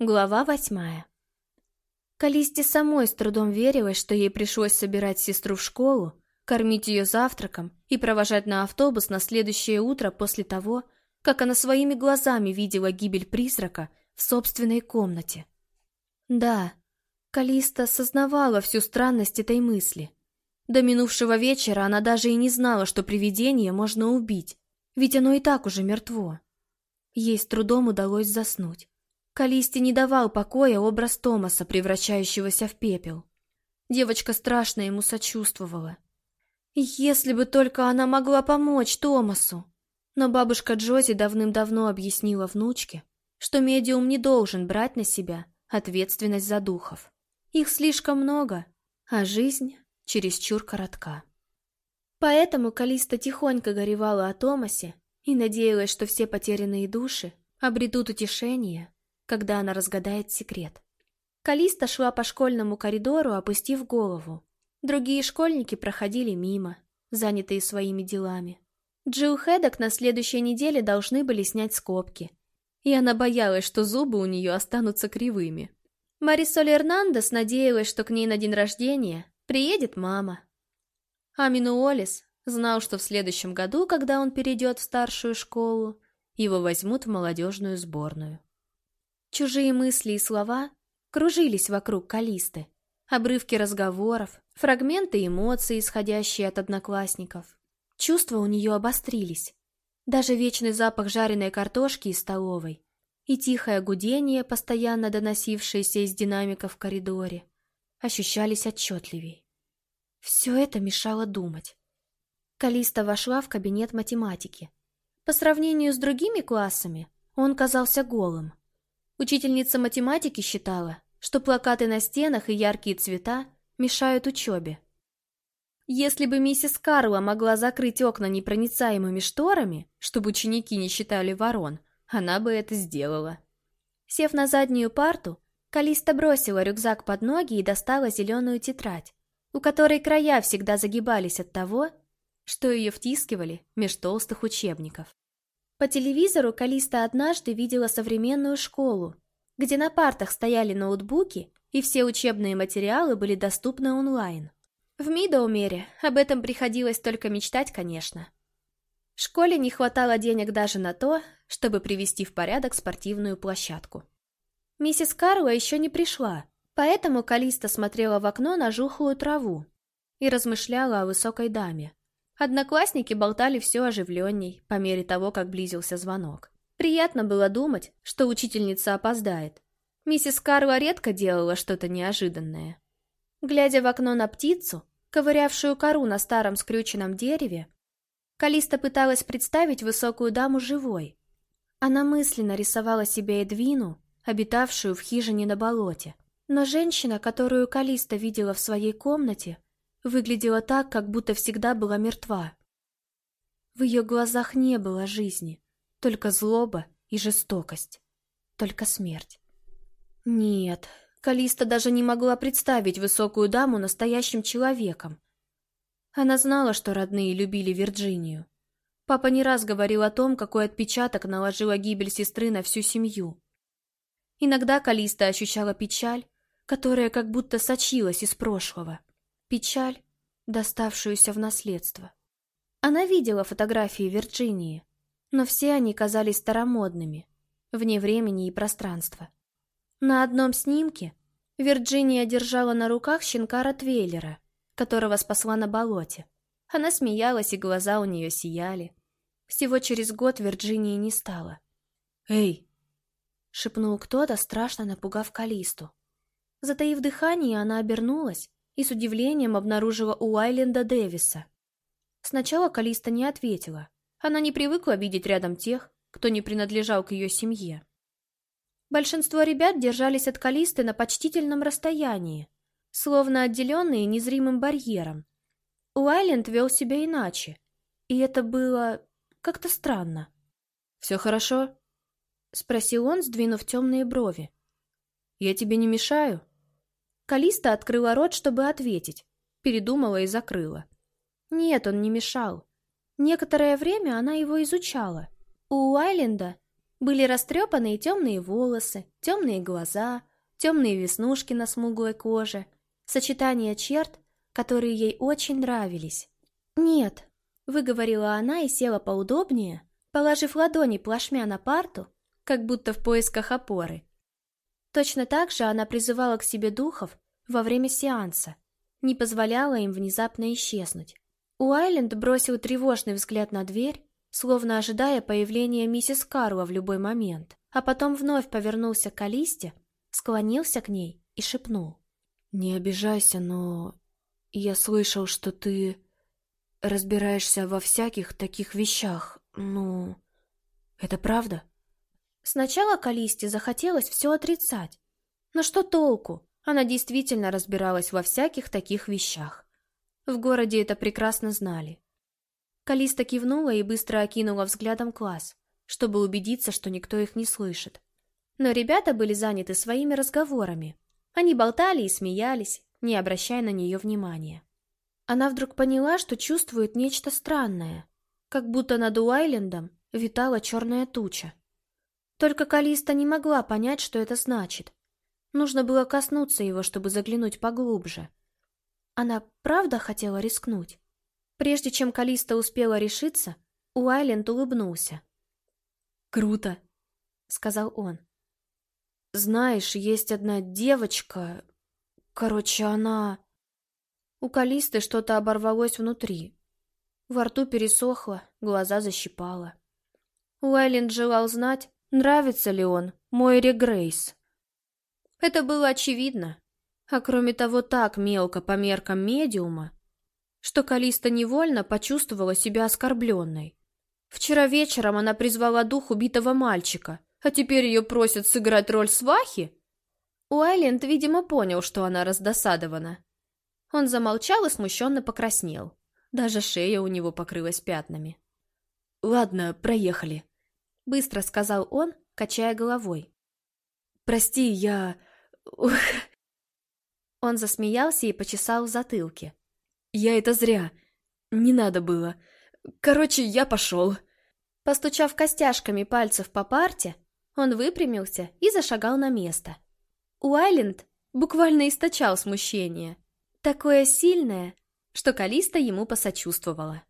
Глава восьмая. Калисте самой с трудом верилось, что ей пришлось собирать сестру в школу, кормить ее завтраком и провожать на автобус на следующее утро после того, как она своими глазами видела гибель призрака в собственной комнате. Да, Калиста осознавала всю странность этой мысли. До минувшего вечера она даже и не знала, что привидение можно убить, ведь оно и так уже мертво. Ей с трудом удалось заснуть. Калисте не давал покоя образ Томаса, превращающегося в пепел. Девочка страшно ему сочувствовала. Если бы только она могла помочь Томасу. Но бабушка Джози давным-давно объяснила внучке, что медиум не должен брать на себя ответственность за духов. Их слишком много, а жизнь чересчур коротка. Поэтому Калиста тихонько горевала о Томасе и надеялась, что все потерянные души обретут утешение когда она разгадает секрет. Калиста шла по школьному коридору, опустив голову. Другие школьники проходили мимо, занятые своими делами. Джилл Хедок на следующей неделе должны были снять скобки. И она боялась, что зубы у нее останутся кривыми. Марисоль Эрнандес надеялась, что к ней на день рождения приедет мама. Амину Олис знал, что в следующем году, когда он перейдет в старшую школу, его возьмут в молодежную сборную. Чужие мысли и слова кружились вокруг Калисты. Обрывки разговоров, фрагменты эмоций, исходящие от одноклассников. Чувства у нее обострились. Даже вечный запах жареной картошки из столовой и тихое гудение, постоянно доносившееся из динамика в коридоре, ощущались отчетливей. Все это мешало думать. Калиста вошла в кабинет математики. По сравнению с другими классами, он казался голым. Учительница математики считала, что плакаты на стенах и яркие цвета мешают учебе. Если бы миссис Карла могла закрыть окна непроницаемыми шторами, чтобы ученики не считали ворон, она бы это сделала. Сев на заднюю парту, Калиста бросила рюкзак под ноги и достала зеленую тетрадь, у которой края всегда загибались от того, что ее втискивали меж толстых учебников. По телевизору Калиста однажды видела современную школу, где на партах стояли ноутбуки и все учебные материалы были доступны онлайн. В Мидоумере об этом приходилось только мечтать, конечно. Школе не хватало денег даже на то, чтобы привести в порядок спортивную площадку. Миссис Карла еще не пришла, поэтому Калиста смотрела в окно на жухлую траву и размышляла о высокой даме. Одноклассники болтали все оживленней по мере того, как близился звонок. Приятно было думать, что учительница опоздает. Миссис Карла редко делала что-то неожиданное. Глядя в окно на птицу, ковырявшую кору на старом скрюченном дереве, Калиста пыталась представить высокую даму живой. Она мысленно рисовала себе Эдвину, обитавшую в хижине на болоте. Но женщина, которую Калиста видела в своей комнате, выглядела так, как будто всегда была мертва. В ее глазах не было жизни, только злоба и жестокость, только смерть. Нет, Калиста даже не могла представить высокую даму настоящим человеком. Она знала, что родные любили Вирджинию. Папа не раз говорил о том, какой отпечаток наложила гибель сестры на всю семью. Иногда Калиста ощущала печаль, которая как будто сочилась из прошлого. Печаль, доставшуюся в наследство. Она видела фотографии Вирджинии, но все они казались старомодными, вне времени и пространства. На одном снимке Вирджиния держала на руках щенка Ротвейлера, которого спасла на болоте. Она смеялась, и глаза у нее сияли. Всего через год Вирджинии не стало. «Эй!» — шепнул кто-то, страшно напугав Калисту. Затаив дыхание, она обернулась и с удивлением обнаружила у Айленда Дэвиса. Сначала Калиста не ответила. Она не привыкла видеть рядом тех, кто не принадлежал к ее семье. Большинство ребят держались от Калисты на почтительном расстоянии, словно отделенные незримым барьером. Уайленд вел себя иначе, и это было как-то странно. «Все хорошо?» — спросил он, сдвинув темные брови. «Я тебе не мешаю?» Калиста открыла рот, чтобы ответить, передумала и закрыла. Нет, он не мешал. Некоторое время она его изучала. У Уайленда Были растрепанные темные волосы, темные глаза, темные веснушки на смуглой коже, сочетание черт, которые ей очень нравились. «Нет», — выговорила она и села поудобнее, положив ладони плашмя на парту, как будто в поисках опоры. Точно так же она призывала к себе духов во время сеанса, не позволяла им внезапно исчезнуть. Уайленд бросил тревожный взгляд на дверь, словно ожидая появления миссис Карла в любой момент, а потом вновь повернулся к Алисте, склонился к ней и шепнул. «Не обижайся, но я слышал, что ты разбираешься во всяких таких вещах. Ну, это правда?» Сначала Калисте захотелось все отрицать. Но что толку? Она действительно разбиралась во всяких таких вещах. В городе это прекрасно знали. Калиста кивнула и быстро окинула взглядом класс, чтобы убедиться, что никто их не слышит. Но ребята были заняты своими разговорами. Они болтали и смеялись, не обращая на нее внимания. Она вдруг поняла, что чувствует нечто странное, как будто над Уайлендом витала черная туча. Только Калиста не могла понять, что это значит. Нужно было коснуться его, чтобы заглянуть поглубже. Она правда хотела рискнуть? Прежде чем Калиста успела решиться, Уайленд улыбнулся. «Круто», — сказал он. «Знаешь, есть одна девочка... Короче, она...» У Калисты что-то оборвалось внутри. Во рту пересохло, глаза защипало. Уайленд желал знать, нравится ли он Мойре Грейс. Это было очевидно, а кроме того так мелко по меркам медиума, что Калиста невольно почувствовала себя оскорбленной. Вчера вечером она призвала дух убитого мальчика, а теперь ее просят сыграть роль свахи? Уайленд, видимо, понял, что она раздосадована. Он замолчал и смущенно покраснел. Даже шея у него покрылась пятнами. «Ладно, проехали», — быстро сказал он, качая головой. «Прости, я... Ух...» Он засмеялся и почесал в затылке. «Я это зря. Не надо было. Короче, я пошел». Постучав костяшками пальцев по парте, он выпрямился и зашагал на место. Уайленд буквально источал смущение. Такое сильное, что Калиста ему посочувствовала.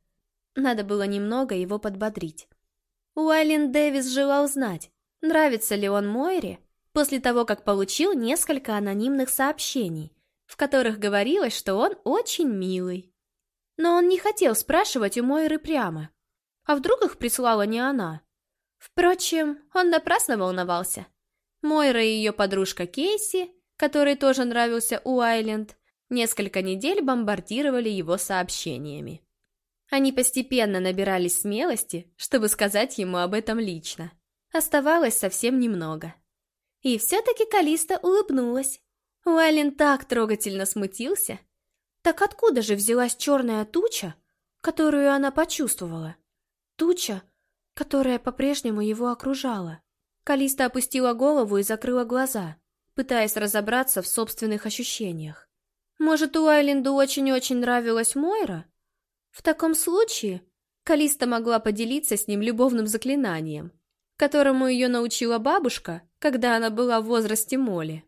Надо было немного его подбодрить. Уайленд Дэвис желал знать, нравится ли он Мойре, после того, как получил несколько анонимных сообщений, в которых говорилось, что он очень милый. Но он не хотел спрашивать у Мойры прямо. А вдруг их прислала не она? Впрочем, он напрасно волновался. Мойра и ее подружка Кейси, которой тоже нравился Уайленд, несколько недель бомбардировали его сообщениями. Они постепенно набирались смелости, чтобы сказать ему об этом лично. Оставалось совсем немного. И все-таки Калиста улыбнулась. Уайлен так трогательно смутился. Так откуда же взялась черная туча, которую она почувствовала? Туча, которая по-прежнему его окружала. Калиста опустила голову и закрыла глаза, пытаясь разобраться в собственных ощущениях. Может, Уайленду очень-очень нравилась Мойра? В таком случае Калиста могла поделиться с ним любовным заклинанием, которому ее научила бабушка, когда она была в возрасте Моли.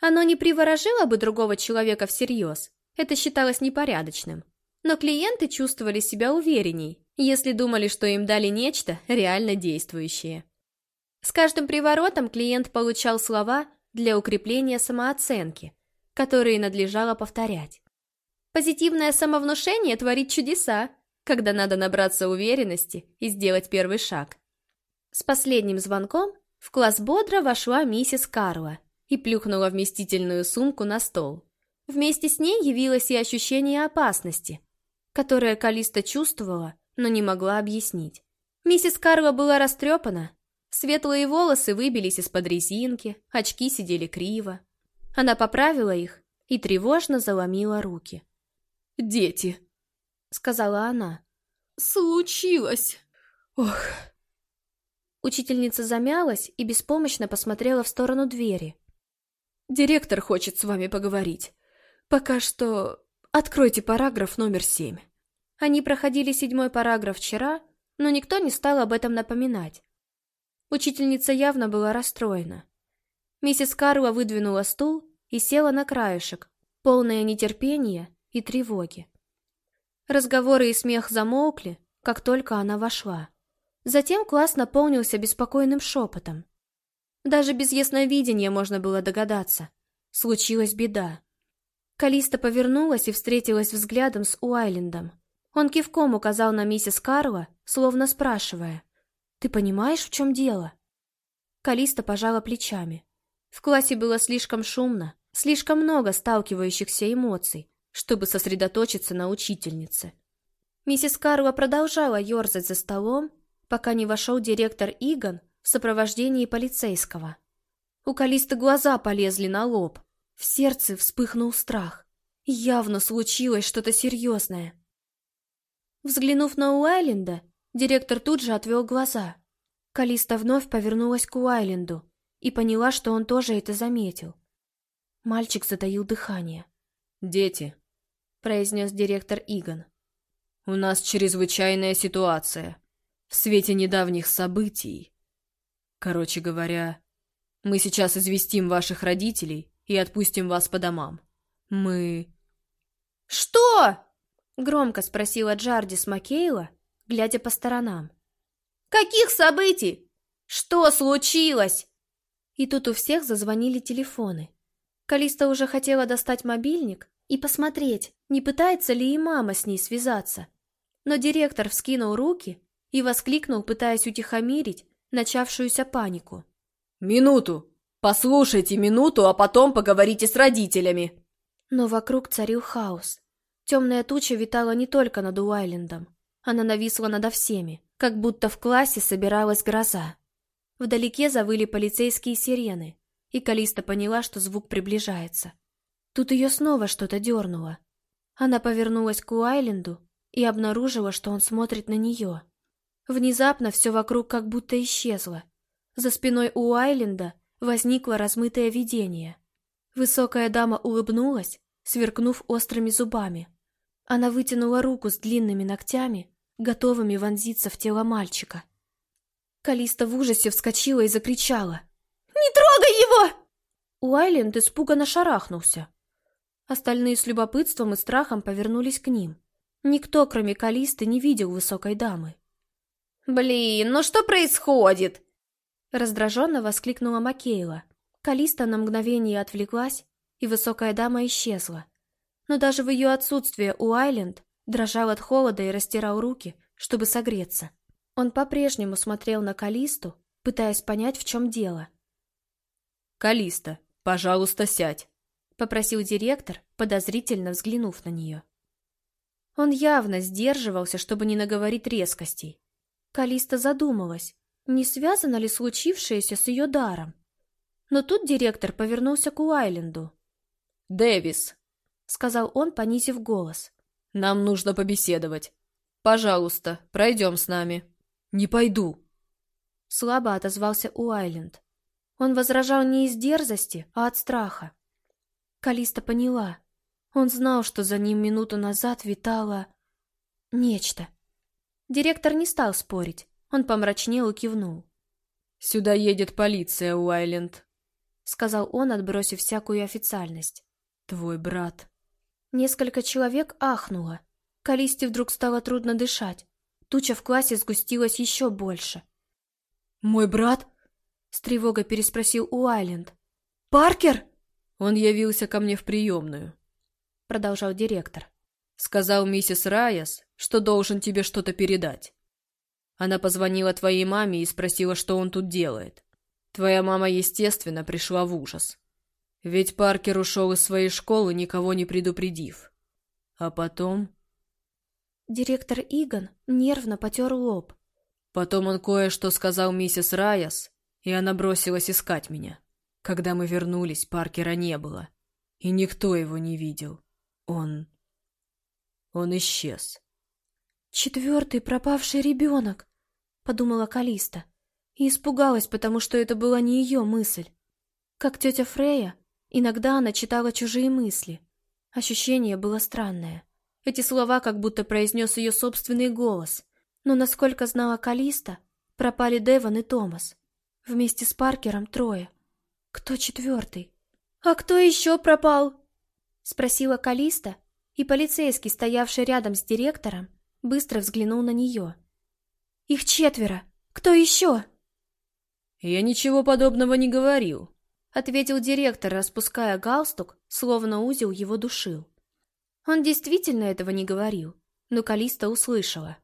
Оно не приворожило бы другого человека всерьез, это считалось непорядочным. Но клиенты чувствовали себя уверенней, если думали, что им дали нечто реально действующее. С каждым приворотом клиент получал слова для укрепления самооценки, которые надлежало повторять. Позитивное самовнушение творит чудеса, когда надо набраться уверенности и сделать первый шаг. С последним звонком в класс бодро вошла миссис Карла и плюхнула вместительную сумку на стол. Вместе с ней явилось и ощущение опасности, которое Калиста чувствовала, но не могла объяснить. Миссис Карла была растрепана, светлые волосы выбились из-под резинки, очки сидели криво. Она поправила их и тревожно заломила руки. «Дети», — сказала она. «Случилось! Ох!» Учительница замялась и беспомощно посмотрела в сторону двери. Директор хочет с вами поговорить. Пока что откройте параграф номер семь. Они проходили седьмой параграф вчера, но никто не стал об этом напоминать. Учительница явно была расстроена. Миссис Карла выдвинула стул и села на краешек, полное нетерпения и тревоги. Разговоры и смех замолкли, как только она вошла. Затем класс наполнился беспокойным шепотом. Даже без ясновидения можно было догадаться. Случилась беда. Калиста повернулась и встретилась взглядом с Уайлендом. Он кивком указал на миссис Карла, словно спрашивая, «Ты понимаешь, в чем дело?» Калиста пожала плечами. В классе было слишком шумно, слишком много сталкивающихся эмоций, чтобы сосредоточиться на учительнице. Миссис Карла продолжала ерзать за столом, пока не вошел директор Иган в сопровождении полицейского. У Калисты глаза полезли на лоб. В сердце вспыхнул страх. Явно случилось что-то серьезное. Взглянув на Уайленда, директор тут же отвел глаза. Калиста вновь повернулась к Уайленду и поняла, что он тоже это заметил. Мальчик затаил дыхание. «Дети», — произнес директор Иган, — «у нас чрезвычайная ситуация. В свете недавних событий. Короче говоря, мы сейчас известим ваших родителей и отпустим вас по домам. Мы...» «Что?» — громко спросила Джардис Маккейла, глядя по сторонам. «Каких событий? Что случилось?» И тут у всех зазвонили телефоны. Калиста уже хотела достать мобильник и посмотреть, не пытается ли и мама с ней связаться. Но директор вскинул руки и воскликнул, пытаясь утихомирить начавшуюся панику. «Минуту! Послушайте минуту, а потом поговорите с родителями!» Но вокруг царил хаос. Темная туча витала не только над Уайлендом. Она нависла надо всеми, как будто в классе собиралась гроза. Вдалеке завыли полицейские сирены, и Калиста поняла, что звук приближается. Тут ее снова что-то дернуло. Она повернулась к Уайленду и обнаружила, что он смотрит на нее. Внезапно все вокруг как будто исчезло. За спиной Уайленда возникло размытое видение. Высокая дама улыбнулась, сверкнув острыми зубами. Она вытянула руку с длинными ногтями, готовыми вонзиться в тело мальчика. Калиста в ужасе вскочила и закричала. «Не трогай его!» Уайленд испуганно шарахнулся. Остальные с любопытством и страхом повернулись к ним. Никто, кроме Калисты, не видел высокой дамы. «Блин, ну что происходит?» Раздраженно воскликнула Макейла. Калиста на мгновение отвлеклась, и высокая дама исчезла. Но даже в ее отсутствие Уайленд дрожал от холода и растирал руки, чтобы согреться. Он по-прежнему смотрел на Калисту, пытаясь понять, в чем дело. «Калиста, пожалуйста, сядь», — попросил директор, подозрительно взглянув на нее. Он явно сдерживался, чтобы не наговорить резкостей. Калиста задумалась, не связано ли случившееся с ее даром. Но тут директор повернулся к Уайленду. «Дэвис», — сказал он, понизив голос. «Нам нужно побеседовать. Пожалуйста, пройдем с нами». «Не пойду», — слабо отозвался Уайленд. Он возражал не из дерзости, а от страха. Калиста поняла. Он знал, что за ним минуту назад витало... нечто. Директор не стал спорить. Он помрачнел и кивнул. «Сюда едет полиция, Уайленд», — сказал он, отбросив всякую официальность. «Твой брат». Несколько человек ахнуло. Калисте вдруг стало трудно дышать. Туча в классе сгустилась еще больше. «Мой брат?» — с тревогой переспросил Уайленд. «Паркер?» «Он явился ко мне в приемную», — продолжал директор. «Сказал миссис Райас, что должен тебе что-то передать. Она позвонила твоей маме и спросила, что он тут делает. Твоя мама, естественно, пришла в ужас. Ведь Паркер ушел из своей школы, никого не предупредив. А потом... Директор Иган нервно потер лоб. Потом он кое-что сказал миссис Райас, и она бросилась искать меня. Когда мы вернулись, Паркера не было. И никто его не видел. Он... Он исчез. «Четвертый пропавший ребенок», — подумала Калиста. И испугалась, потому что это была не ее мысль. Как тетя Фрея, иногда она читала чужие мысли. Ощущение было странное. Эти слова как будто произнес ее собственный голос. Но, насколько знала Калиста, пропали Деван и Томас. Вместе с Паркером трое. Кто четвертый? А кто еще пропал? Спросила Калиста, и полицейский, стоявший рядом с директором, быстро взглянул на нее. Их четверо. Кто еще? Я ничего подобного не говорил, ответил директор, распуская галстук, словно узел его душил. Он действительно этого не говорил, но Калиста услышала.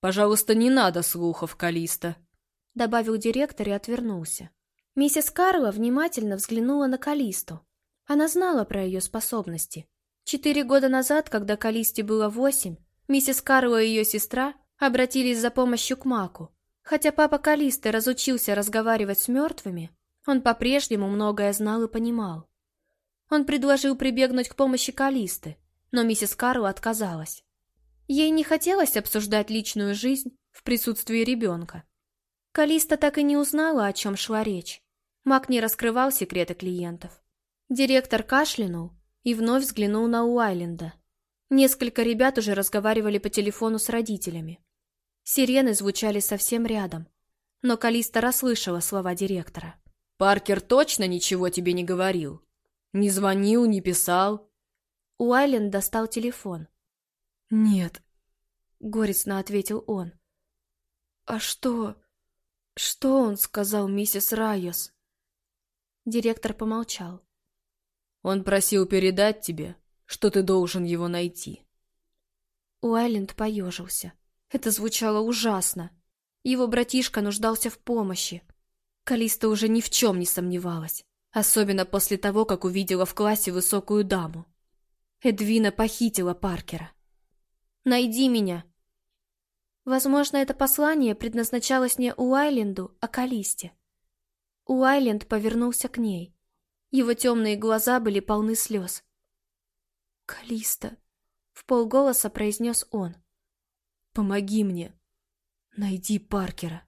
«Пожалуйста, не надо слухов, Калиста», — добавил директор и отвернулся. Миссис Карла внимательно взглянула на Калисту. Она знала про ее способности. Четыре года назад, когда Калисте было восемь, миссис Карла и ее сестра обратились за помощью к Маку. Хотя папа Калисты разучился разговаривать с мертвыми, он по-прежнему многое знал и понимал. Он предложил прибегнуть к помощи Калисты, но миссис Карл отказалась. Ей не хотелось обсуждать личную жизнь в присутствии ребенка. Калиста так и не узнала, о чем шла речь. Мак не раскрывал секреты клиентов. Директор кашлянул и вновь взглянул на Уайленда. Несколько ребят уже разговаривали по телефону с родителями. Сирены звучали совсем рядом, но Калиста расслышала слова директора. «Паркер точно ничего тебе не говорил?» Не звонил, не писал. Уайленд достал телефон. «Нет», — горестно ответил он. «А что... что он сказал миссис Райос?» Директор помолчал. «Он просил передать тебе, что ты должен его найти». Уайленд поежился. Это звучало ужасно. Его братишка нуждался в помощи. Калиста уже ни в чем не сомневалась. Особенно после того, как увидела в классе высокую даму. Эдвина похитила Паркера. «Найди меня!» Возможно, это послание предназначалось не Уайленду, а Калисте. Уайленд повернулся к ней. Его темные глаза были полны слез. «Калиста!» — в полголоса произнес он. «Помоги мне! Найди Паркера!»